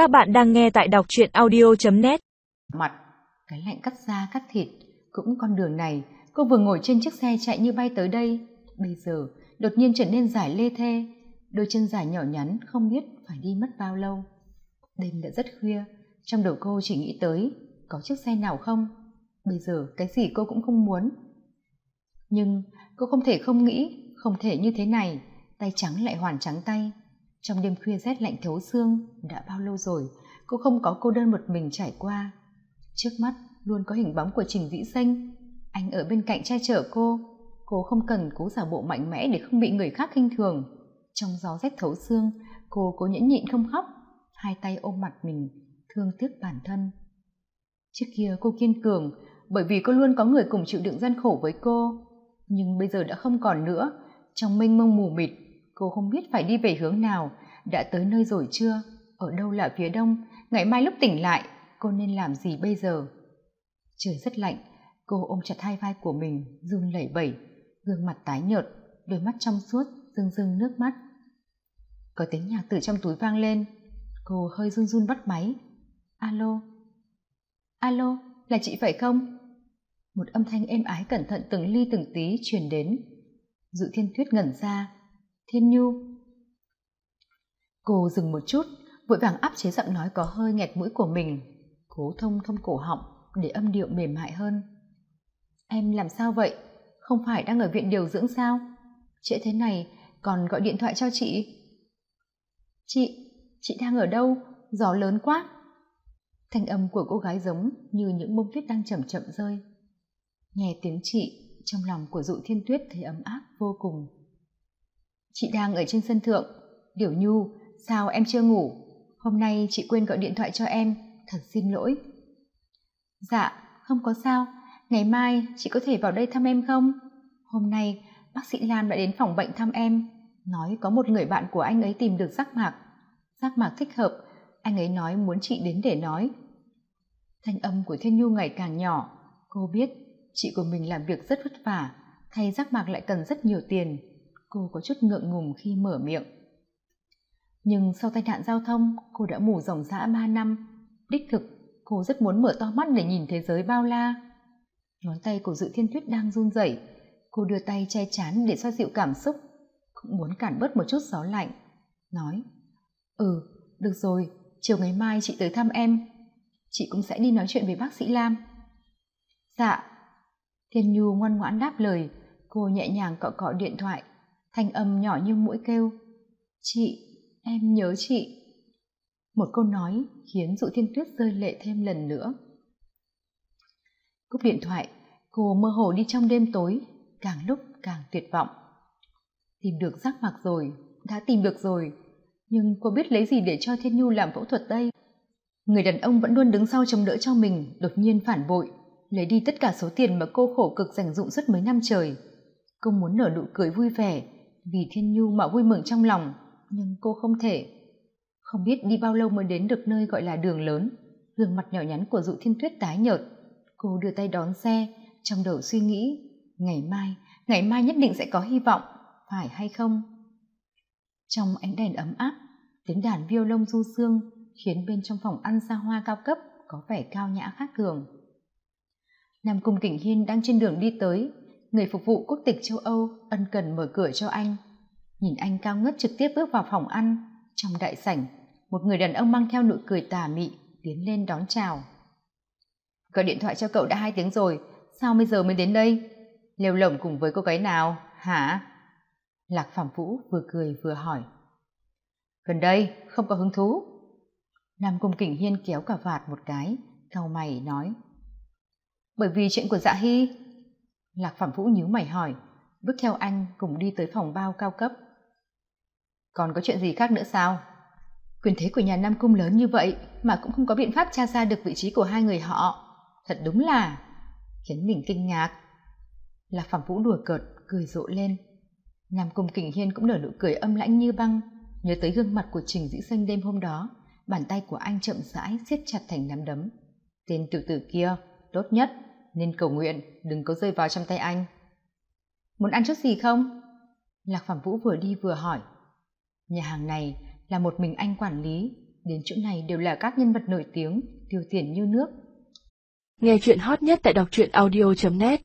Các bạn đang nghe tại đọc truyện audio.net Mặt, cái lạnh cắt da cắt thịt, cũng con đường này, cô vừa ngồi trên chiếc xe chạy như bay tới đây. Bây giờ, đột nhiên trở nên dài lê thê, đôi chân dài nhỏ nhắn không biết phải đi mất bao lâu. Đêm đã rất khuya, trong đầu cô chỉ nghĩ tới có chiếc xe nào không. Bây giờ cái gì cô cũng không muốn. Nhưng cô không thể không nghĩ, không thể như thế này, tay trắng lại hoàn trắng tay trong đêm khuya rét lạnh thấu xương, đã bao lâu rồi, cô không có cô đơn một mình trải qua. Trước mắt, luôn có hình bóng của trình vĩ xanh. Anh ở bên cạnh che chở cô. Cô không cần cố giả bộ mạnh mẽ để không bị người khác khinh thường. Trong gió rét thấu xương, cô cố nhẫn nhịn không khóc. Hai tay ôm mặt mình, thương tiếc bản thân. Trước kia cô kiên cường, bởi vì cô luôn có người cùng chịu đựng gian khổ với cô. Nhưng bây giờ đã không còn nữa. Trong mênh mông mù mịt cô không biết phải đi về hướng nào. Đã tới nơi rồi chưa? Ở đâu là phía đông? Ngày mai lúc tỉnh lại, cô nên làm gì bây giờ? Trời rất lạnh, cô ôm chặt hai vai của mình, run lẩy bẩy, gương mặt tái nhợt, đôi mắt trong suốt, rưng rưng nước mắt. Có tiếng nhạc từ trong túi vang lên. Cô hơi run run bắt máy. Alo? Alo, là chị phải không? Một âm thanh êm ái cẩn thận từng ly từng tí truyền đến. Dự thiên tuyết ngẩn ra thiên nhu. Cô dừng một chút, vội vàng áp chế giọng nói có hơi nghẹt mũi của mình, cố thông thông cổ họng để âm điệu mềm mại hơn. Em làm sao vậy? Không phải đang ở viện điều dưỡng sao? Trễ thế này, còn gọi điện thoại cho chị. Chị chị đang ở đâu? Gió lớn quá. Thanh âm của cô gái giống như những bông tuyết đang chậm chậm rơi. Nghe tiếng chị, trong lòng của dụ thiên tuyết thấy ấm áp vô cùng chị đang ở trên sân thượng. Điểu nhu, sao em chưa ngủ? Hôm nay chị quên gọi điện thoại cho em. Thật xin lỗi. Dạ không có sao. Ngày mai chị có thể vào đây thăm em không? Hôm nay bác sĩ lam đã đến phòng bệnh thăm em. Nói có một người bạn của anh ấy tìm được giác mạc. Giác mạc thích hợp. Anh ấy nói muốn chị đến để nói. Thanh âm của thiên nhu ngày càng nhỏ. Cô biết chị của mình làm việc rất vất vả. Thay giác mạc lại cần rất nhiều tiền cô có chút ngượng ngùng khi mở miệng. Nhưng sau tai nạn giao thông, cô đã mù ròng rã ba năm. Đích thực, cô rất muốn mở to mắt để nhìn thế giới bao la. Ngón tay của dự thiên tuyết đang run rẩy. Cô đưa tay che chán để xoa dịu cảm xúc. Cũng muốn cản bớt một chút gió lạnh. Nói ừ được rồi, chiều ngày mai chị tới thăm em. Chị cũng sẽ đi nói chuyện với bác sĩ lam. Dạ. Thiên nhu ngoan ngoãn đáp lời. Cô nhẹ nhàng cọ cọ điện thoại thanh âm nhỏ như mũi kêu. Chị, em nhớ chị. Một câu nói khiến dụ thiên tuyết rơi lệ thêm lần nữa. Cúp điện thoại, cô mơ hồ đi trong đêm tối, càng lúc càng tuyệt vọng. Tìm được giác mạc rồi, đã tìm được rồi, nhưng cô biết lấy gì để cho thiên nhu làm phẫu thuật đây? Người đàn ông vẫn luôn đứng sau chống đỡ cho mình, đột nhiên phản bội, lấy đi tất cả số tiền mà cô khổ cực dành dụng suốt mấy năm trời. Cô muốn nở nụ cười vui vẻ vì thiên nhu mà vui mừng trong lòng, nhưng cô không thể. Không biết đi bao lâu mới đến được nơi gọi là đường lớn, gương mặt nhỏ nhắn của dụ thiên tuyết tái nhợt. Cô đưa tay đón xe, trong đầu suy nghĩ, ngày mai ngày mai nhất định sẽ có hy vọng, phải hay không? Trong ánh đèn ấm áp, tiếng đàn violon du sương khiến bên trong phòng ăn xa hoa cao cấp có vẻ cao nhã khác thường. Nam cung kình hiên đang trên đường đi tới người phục vụ quốc tịch châu âu ân cần mở cửa cho anh. Nhìn anh cao ngất trực tiếp bước vào phòng ăn. Trong đại sảnh, một người đàn ông mang theo nụ cười tà mị tiến lên đón chào. Gọi điện thoại cho cậu đã hai tiếng rồi, sao bây giờ mới đến đây? Lêu lổng cùng với cô gái nào, hả? Lạc phạm vũ vừa cười vừa hỏi. Gần đây, không có hứng thú. Nam cung kình hiên kéo cả vạt một cái, cau mày nói. Bởi vì chuyện của dạ hy lạc phạm vũ nhíu mày hỏi, bước theo anh cùng đi tới phòng bao cao cấp. Còn có chuyện gì khác nữa sao? Quyền thế của nhà nam cung lớn như vậy mà cũng không có biện pháp tra ra được vị trí của hai người họ. Thật đúng là khiến mình kinh ngạc. Lạc phạm vũ đùa cợt, cười rộ lên. Nam cung kình hiên cũng nở nụ cười âm lãnh như băng, nhớ tới gương mặt của trình dĩ xanh đêm hôm đó, bàn tay của anh chậm rãi siết chặt thành nắm đấm. Tên tiểu tử kia, tốt nhất nên cầu nguyện, đừng có rơi vào trong tay anh. Muốn ăn chút gì không? Lạc phạm vũ vừa đi vừa hỏi. Nhà hàng này là một mình anh quản lý, đến chỗ này đều là các nhân vật nổi tiếng, tiêu tiền như nước. Nghe chuyện hot nhất tại đọc truyện audio net.